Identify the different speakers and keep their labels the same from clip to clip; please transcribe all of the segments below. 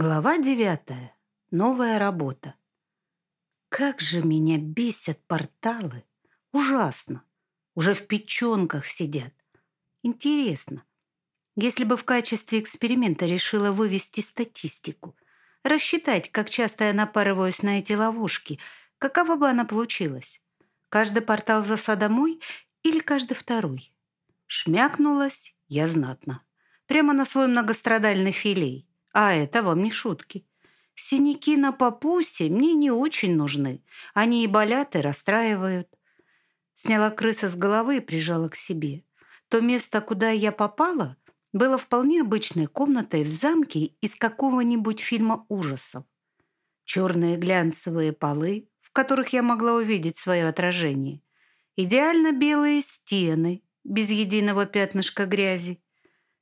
Speaker 1: Глава девятая. Новая работа. Как же меня бесят порталы. Ужасно. Уже в печенках сидят. Интересно, если бы в качестве эксперимента решила вывести статистику, рассчитать, как часто я напарываюсь на эти ловушки, какова бы она получилась? Каждый портал за домой или каждый второй? Шмякнулась я знатно. Прямо на свой многострадальный филей. А это вам не шутки. Синяки на папусе мне не очень нужны. Они и болят, и расстраивают. Сняла крыса с головы и прижала к себе. То место, куда я попала, было вполне обычной комнатой в замке из какого-нибудь фильма ужасов. Черные глянцевые полы, в которых я могла увидеть свое отражение. Идеально белые стены, без единого пятнышка грязи.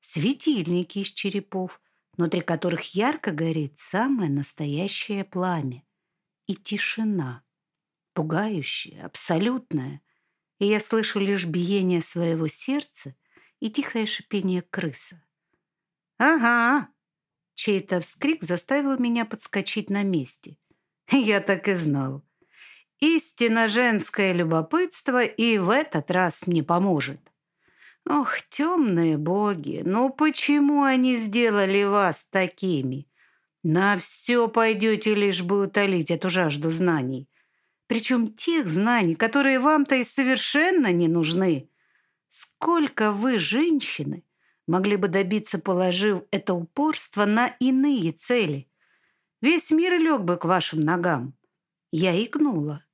Speaker 1: Светильники из черепов – внутри которых ярко горит самое настоящее пламя. И тишина, пугающая, абсолютная. И я слышу лишь биение своего сердца и тихое шипение крыса. «Ага!» Чей-то вскрик заставил меня подскочить на месте. Я так и знал. Истинно женское любопытство и в этот раз мне поможет. Ох, темные боги, ну почему они сделали вас такими? На все пойдете, лишь бы утолить эту жажду знаний. Причем тех знаний, которые вам-то и совершенно не нужны. Сколько вы, женщины, могли бы добиться, положив это упорство на иные цели? Весь мир лег бы к вашим ногам. Я икнула.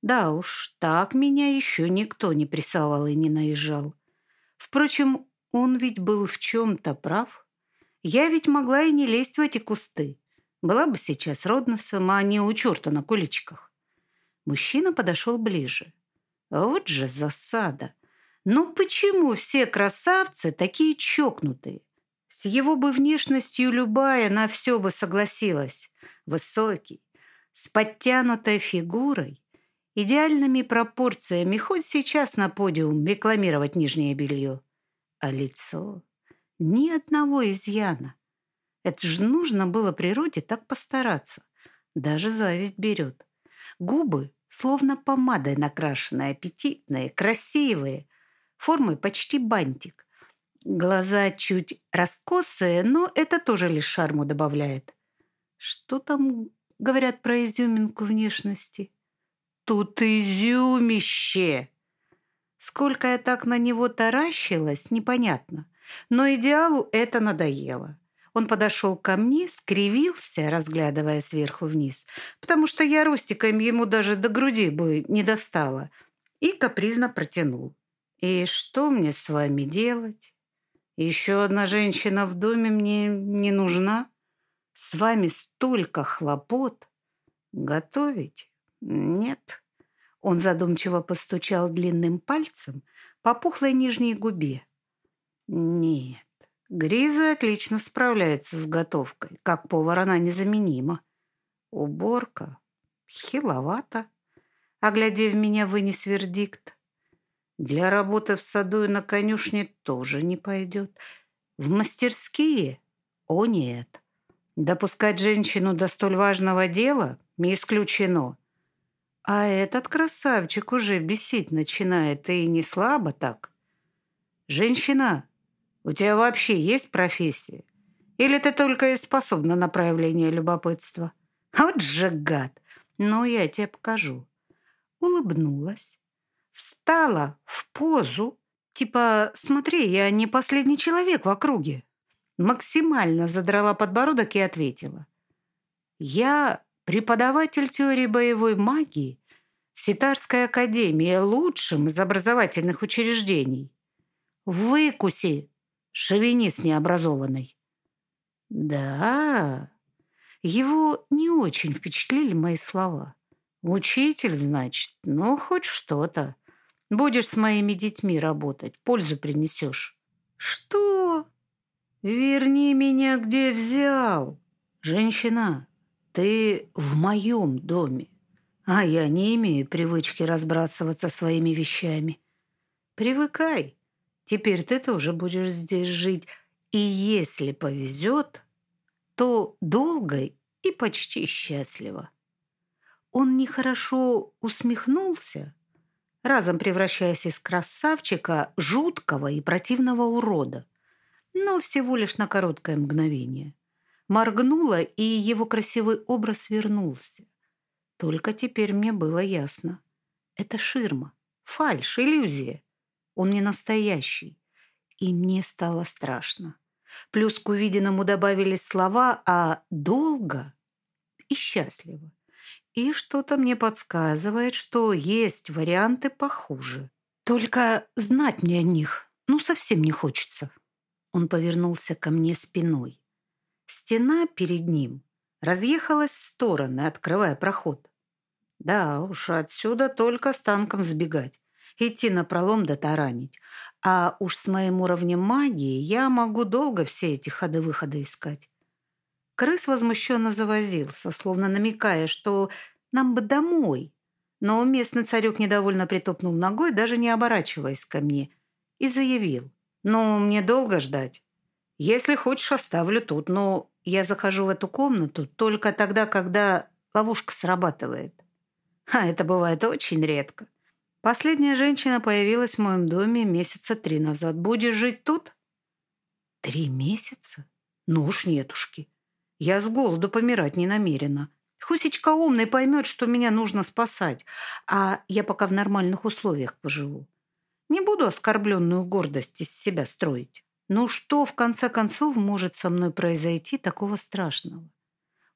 Speaker 1: Да уж, так меня еще никто не прессовал и не наезжал. Впрочем, он ведь был в чем-то прав. Я ведь могла и не лезть в эти кусты. Была бы сейчас родносом, а не у черта на куличках. Мужчина подошел ближе. Вот же засада. Ну почему все красавцы такие чокнутые? С его бы внешностью любая на все бы согласилась. Высокий, с подтянутой фигурой, идеальными пропорциями хоть сейчас на подиум рекламировать нижнее белье. А лицо ни одного изъяна. Это же нужно было природе так постараться. Даже зависть берет. Губы словно помадой накрашенные, аппетитные, красивые, формой почти бантик. Глаза чуть раскосые, но это тоже лишь шарму добавляет. Что там говорят про изюминку внешности? Тут изюмище! Сколько я так на него таращилась, непонятно. Но идеалу это надоело. Он подошел ко мне, скривился, разглядывая сверху вниз, потому что я ростиком ему даже до груди бы не достала, и капризно протянул. «И что мне с вами делать? Еще одна женщина в доме мне не нужна? С вами столько хлопот. Готовить? «Нет». Он задумчиво постучал длинным пальцем по пухлой нижней губе. «Нет, Гриза отлично справляется с готовкой. Как повар она незаменима. Уборка хиловато. Оглядев меня, вынес вердикт. Для работы в саду и на конюшне тоже не пойдет. В мастерские? О, нет. Допускать женщину до столь важного дела не исключено. А этот красавчик уже бесить начинает, и не слабо так. Женщина, у тебя вообще есть профессия? Или ты только и способна на проявление любопытства? Вот же гад! Ну, я тебе покажу. Улыбнулась, встала в позу, типа «Смотри, я не последний человек в округе». Максимально задрала подбородок и ответила. «Я преподаватель теории боевой магии в Ситарской академии, лучшим из образовательных учреждений. Выкуси, шовинист необразованный. Да, его не очень впечатлили мои слова. Учитель, значит, ну, хоть что-то. Будешь с моими детьми работать, пользу принесешь. Что? Верни меня, где взял. Женщина, ты в моем доме, а я не имею привычки разбрасываться своими вещами. Привыкай. Теперь ты тоже будешь здесь жить. И если повезет, то долгой и почти счастлива. Он нехорошо усмехнулся, разом превращаясь из красавчика жуткого и противного урода, но всего лишь на короткое мгновение. Моргнула, и его красивый образ вернулся. Только теперь мне было ясно. Это ширма, фальшь, иллюзия. Он не настоящий. И мне стало страшно. Плюс к увиденному добавились слова о «долго» и «счастливо». И что-то мне подсказывает, что есть варианты похуже. Только знать мне о них ну совсем не хочется. Он повернулся ко мне спиной. Стена перед ним разъехалась в стороны, открывая проход. Да уж, отсюда только с танком сбегать. Идти на пролом да таранить. А уж с моим уровнем магии я могу долго все эти ходы-выходы искать. Крыс возмущенно завозился, словно намекая, что нам бы домой. Но местный царек недовольно притопнул ногой, даже не оборачиваясь ко мне, и заявил. «Ну, мне долго ждать. Если хочешь, оставлю тут, но я захожу в эту комнату только тогда, когда ловушка срабатывает. А это бывает очень редко. Последняя женщина появилась в моем доме месяца три назад. Будешь жить тут? Три месяца? Ну уж нетушки. Я с голоду помирать не намерена. Хусечка умный поймет, что меня нужно спасать, а я пока в нормальных условиях поживу. Не буду оскорбленную гордость из себя строить. Ну что, в конце концов, может со мной произойти такого страшного?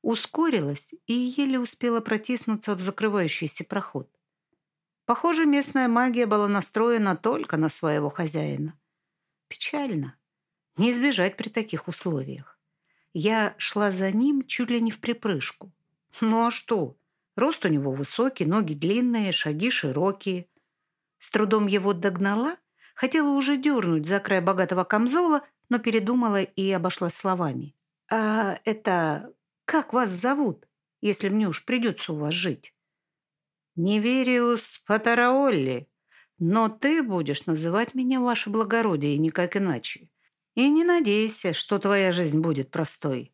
Speaker 1: Ускорилась и еле успела протиснуться в закрывающийся проход. Похоже, местная магия была настроена только на своего хозяина. Печально. Не избежать при таких условиях. Я шла за ним чуть ли не в припрыжку. Ну а что? Рост у него высокий, ноги длинные, шаги широкие. С трудом его догнала, хотела уже дернуть за край богатого камзола, но передумала и обошла словами. «А это... как вас зовут, если мне уж придется у вас жить?» Невериус Патараолли, но ты будешь называть меня ваше благородие, никак иначе. И не надейся, что твоя жизнь будет простой.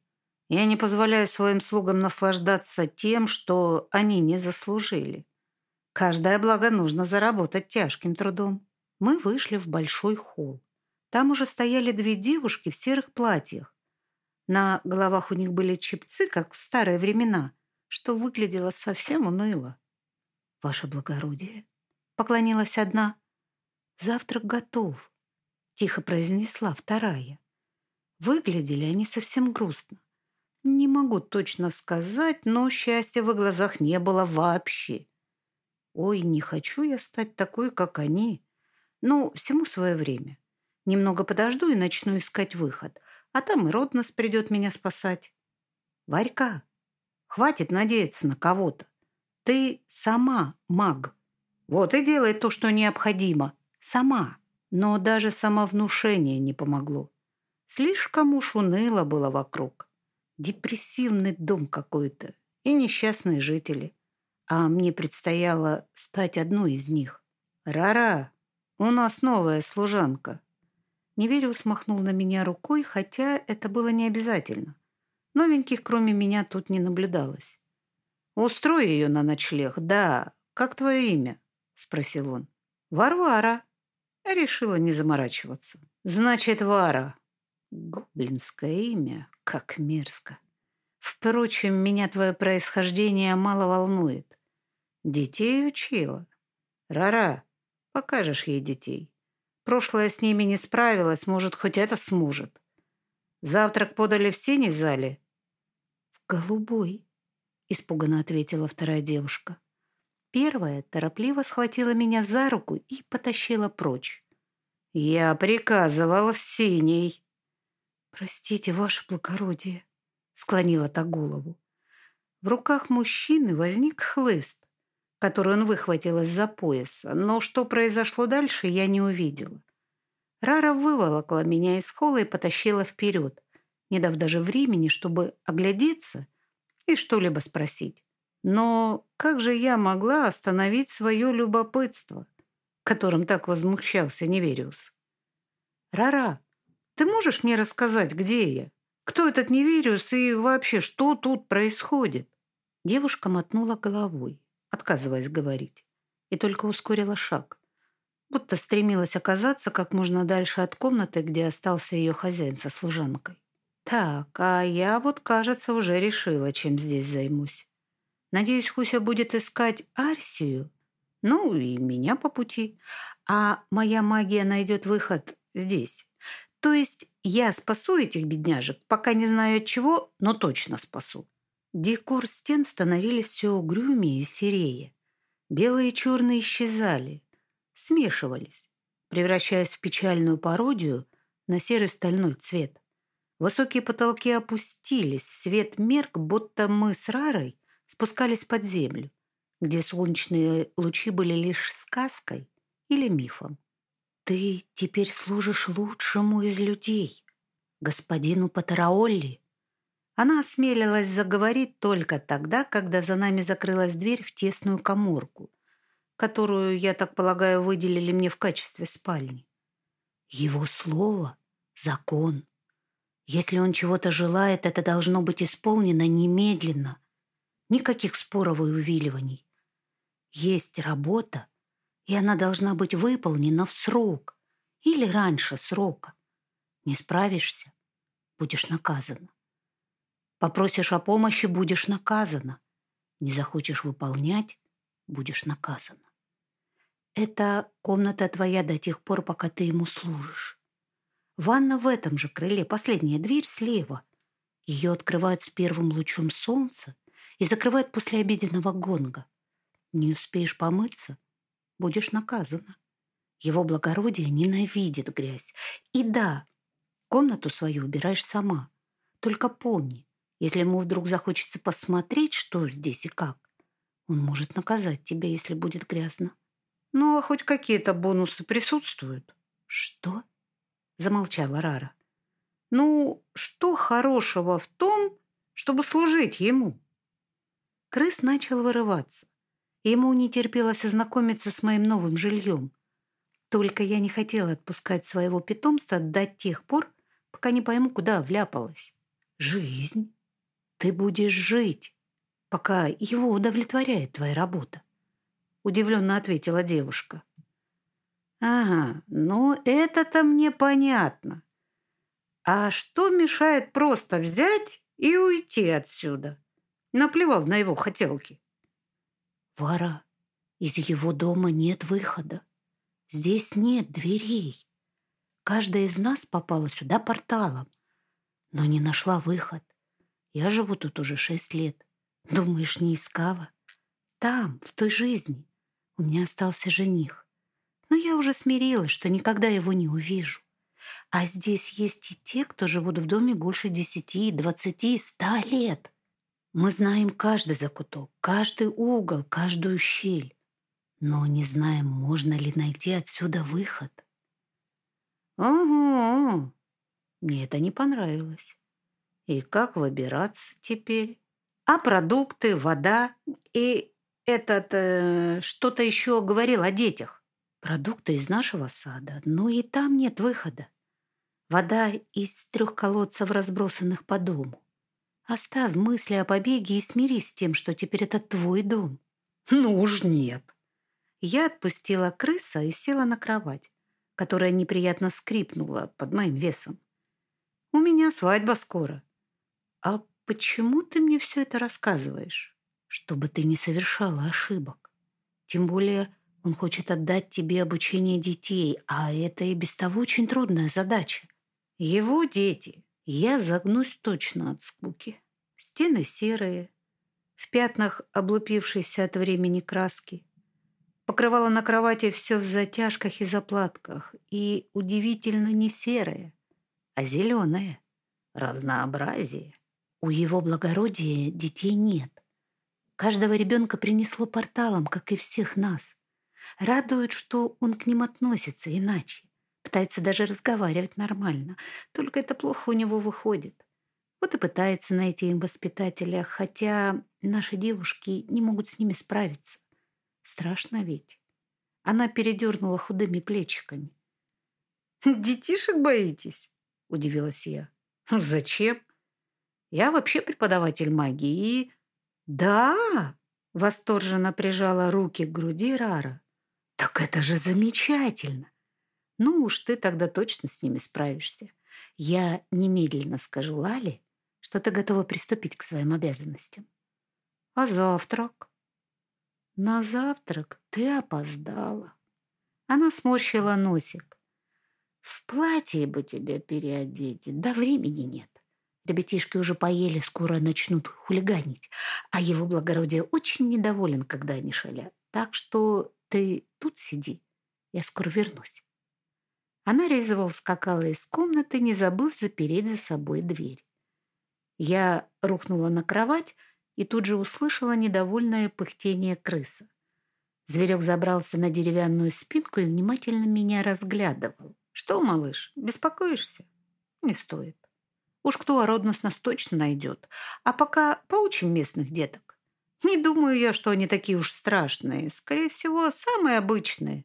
Speaker 1: Я не позволяю своим слугам наслаждаться тем, что они не заслужили. Каждое благо нужно заработать тяжким трудом. Мы вышли в большой холл. Там уже стояли две девушки в серых платьях. На головах у них были чепцы, как в старые времена, что выглядело совсем уныло. «Ваше благородие», — поклонилась одна. «Завтрак готов», — тихо произнесла вторая. Выглядели они совсем грустно. Не могу точно сказать, но счастья в глазах не было вообще. Ой, не хочу я стать такой, как они. Ну, всему свое время. Немного подожду и начну искать выход, а там и Роднос придет меня спасать. Варька, хватит надеяться на кого-то. Ты сама маг. Вот и делай то, что необходимо. Сама. Но даже самовнушение не помогло. Слишком уж уныло было вокруг. Депрессивный дом какой-то и несчастные жители. А мне предстояло стать одной из них. «Рара, у нас новая служанка». Невериус махнул на меня рукой, хотя это было не обязательно. Новеньких, кроме меня, тут не наблюдалось. «Устрой ее на ночлег, да. Как твое имя?» — спросил он. «Варвара». Решила не заморачиваться. «Значит, Вара». Гоблинское имя, как мерзко. Впрочем, меня твое происхождение мало волнует. Детей учила. Рара, покажешь ей детей. Прошлое с ними не справилась, может, хоть это сможет. Завтрак подали в синей зале? В голубой испуганно ответила вторая девушка. Первая торопливо схватила меня за руку и потащила прочь. «Я приказывала в синий». «Простите, ваше благородие», — склонила та голову. В руках мужчины возник хлыст, который он выхватил из-за пояса, но что произошло дальше, я не увидела. Рара выволокла меня из холла и потащила вперед, не дав даже времени, чтобы оглядеться и что-либо спросить. Но как же я могла остановить свое любопытство, которым так возмущался Невериус? «Рара, ты можешь мне рассказать, где я? Кто этот Невериус и вообще, что тут происходит?» Девушка мотнула головой, отказываясь говорить, и только ускорила шаг, будто стремилась оказаться как можно дальше от комнаты, где остался ее хозяин со служанкой. «Так, а я вот, кажется, уже решила, чем здесь займусь. Надеюсь, Хуся будет искать Арсию, ну и меня по пути, а моя магия найдет выход здесь. То есть я спасу этих бедняжек, пока не знаю от чего, но точно спасу». Декор стен становились все угрюмее и серее. Белые и черные исчезали, смешивались, превращаясь в печальную пародию на серый стальной цвет. Высокие потолки опустились, свет мерк, будто мы с Рарой спускались под землю, где солнечные лучи были лишь сказкой или мифом. «Ты теперь служишь лучшему из людей, господину Патараолли». Она осмелилась заговорить только тогда, когда за нами закрылась дверь в тесную коморку, которую, я так полагаю, выделили мне в качестве спальни. Его слово — закон. Если он чего-то желает, это должно быть исполнено немедленно. Никаких споров и увиливаний. Есть работа, и она должна быть выполнена в срок или раньше срока. Не справишься — будешь наказана. Попросишь о помощи — будешь наказана. Не захочешь выполнять — будешь наказана. Это комната твоя до тех пор, пока ты ему служишь. Ванна в этом же крыле, последняя дверь слева. Ее открывают с первым лучом солнца и закрывают после обеденного гонга. Не успеешь помыться — будешь наказана. Его благородие ненавидит грязь. И да, комнату свою убираешь сама. Только помни, если ему вдруг захочется посмотреть, что здесь и как, он может наказать тебя, если будет грязно. Ну, а хоть какие-то бонусы присутствуют. Что? замолчала Рара. «Ну, что хорошего в том, чтобы служить ему?» Крыс начал вырываться. Ему не терпелось ознакомиться с моим новым жильем. Только я не хотела отпускать своего питомца до тех пор, пока не пойму, куда вляпалась. «Жизнь? Ты будешь жить, пока его удовлетворяет твоя работа», удивленно ответила девушка. Ага, ну это-то мне понятно. А что мешает просто взять и уйти отсюда, наплевав на его хотелки? Вара, из его дома нет выхода. Здесь нет дверей. Каждая из нас попала сюда порталом, но не нашла выход. Я живу тут уже шесть лет. Думаешь, не искала? Там, в той жизни, у меня остался жених. Но я уже смирилась, что никогда его не увижу. А здесь есть и те, кто живут в доме больше десяти, двадцати, ста лет. Мы знаем каждый закуток, каждый угол, каждую щель. Но не знаем, можно ли найти отсюда выход. Ага, мне это не понравилось. И как выбираться теперь? А продукты, вода и этот э, что-то еще говорил о детях. Продукты из нашего сада, но и там нет выхода. Вода из трех колодцев, разбросанных по дому. Оставь мысли о побеге и смирись с тем, что теперь это твой дом. Ну уж нет. Я отпустила крыса и села на кровать, которая неприятно скрипнула под моим весом. У меня свадьба скоро. А почему ты мне все это рассказываешь? Чтобы ты не совершала ошибок. Тем более он хочет отдать тебе обучение детей, а это и без того очень трудная задача. Его дети. Я загнусь точно от скуки. Стены серые, в пятнах облупившейся от времени краски. Покрывало на кровати все в затяжках и заплатках. И удивительно не серое, а зеленое. Разнообразие. У его благородия детей нет. Каждого ребенка принесло порталом, как и всех нас. Радует, что он к ним относится иначе. Пытается даже разговаривать нормально. Только это плохо у него выходит. Вот и пытается найти им воспитателя, хотя наши девушки не могут с ними справиться. Страшно ведь. Она передернула худыми плечиками. «Детишек боитесь?» – удивилась я. «Зачем? Я вообще преподаватель магии. Да! Восторженно прижала руки к груди Рара. Так это же замечательно! Ну уж ты тогда точно с ними справишься. Я немедленно скажу Лале, что ты готова приступить к своим обязанностям. А завтрак? На завтрак ты опоздала. Она сморщила носик. В платье бы тебя переодеть, да времени нет. Ребятишки уже поели, скоро начнут хулиганить, а его благородие очень недоволен, когда они шалят. Так что ты тут сиди, я скоро вернусь. Она резво ускакала из комнаты, не забыв запереть за собой дверь. Я рухнула на кровать и тут же услышала недовольное пыхтение крыса. Зверек забрался на деревянную спинку и внимательно меня разглядывал. «Что, малыш, беспокоишься?» «Не стоит. Уж кто ородность нас точно найдет. А пока поучим местных деток. Не думаю я, что они такие уж страшные. Скорее всего, самые обычные.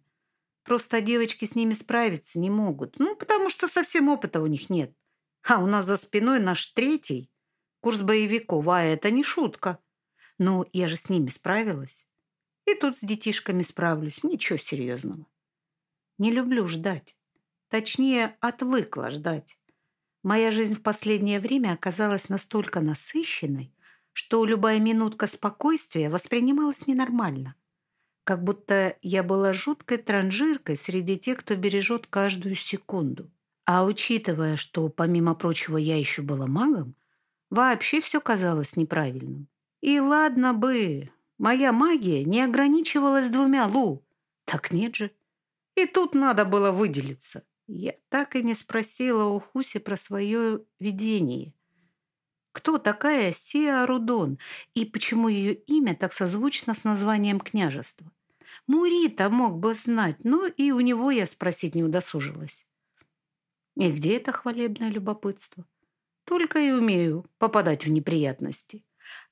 Speaker 1: Просто девочки с ними справиться не могут. Ну, потому что совсем опыта у них нет. А у нас за спиной наш третий курс боевиков, а это не шутка. Но я же с ними справилась. И тут с детишками справлюсь. Ничего серьезного. Не люблю ждать. Точнее, отвыкла ждать. Моя жизнь в последнее время оказалась настолько насыщенной, что любая минутка спокойствия воспринималась ненормально. Как будто я была жуткой транжиркой среди тех, кто бережет каждую секунду. А учитывая, что, помимо прочего, я еще была магом, вообще все казалось неправильным. И ладно бы, моя магия не ограничивалась двумя лу. Так нет же. И тут надо было выделиться. Я так и не спросила у Хуси про свое видение. Кто такая Сиа Рудон и почему ее имя так созвучно с названием княжества? Мурита мог бы знать, но и у него я спросить не удосужилась. И где это хвалебное любопытство? Только и умею попадать в неприятности.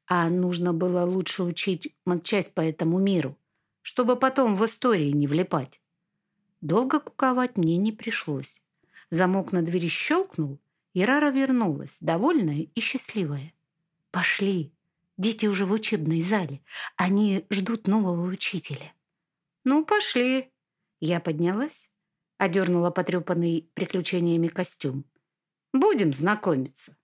Speaker 1: А нужно было лучше учить матчасть по этому миру, чтобы потом в истории не влипать. Долго куковать мне не пришлось. Замок на двери щелкнул, и Рара вернулась, довольная и счастливая. «Пошли. Дети уже в учебной зале. Они ждут нового учителя». «Ну, пошли». Я поднялась, одернула потрепанный приключениями костюм. «Будем знакомиться».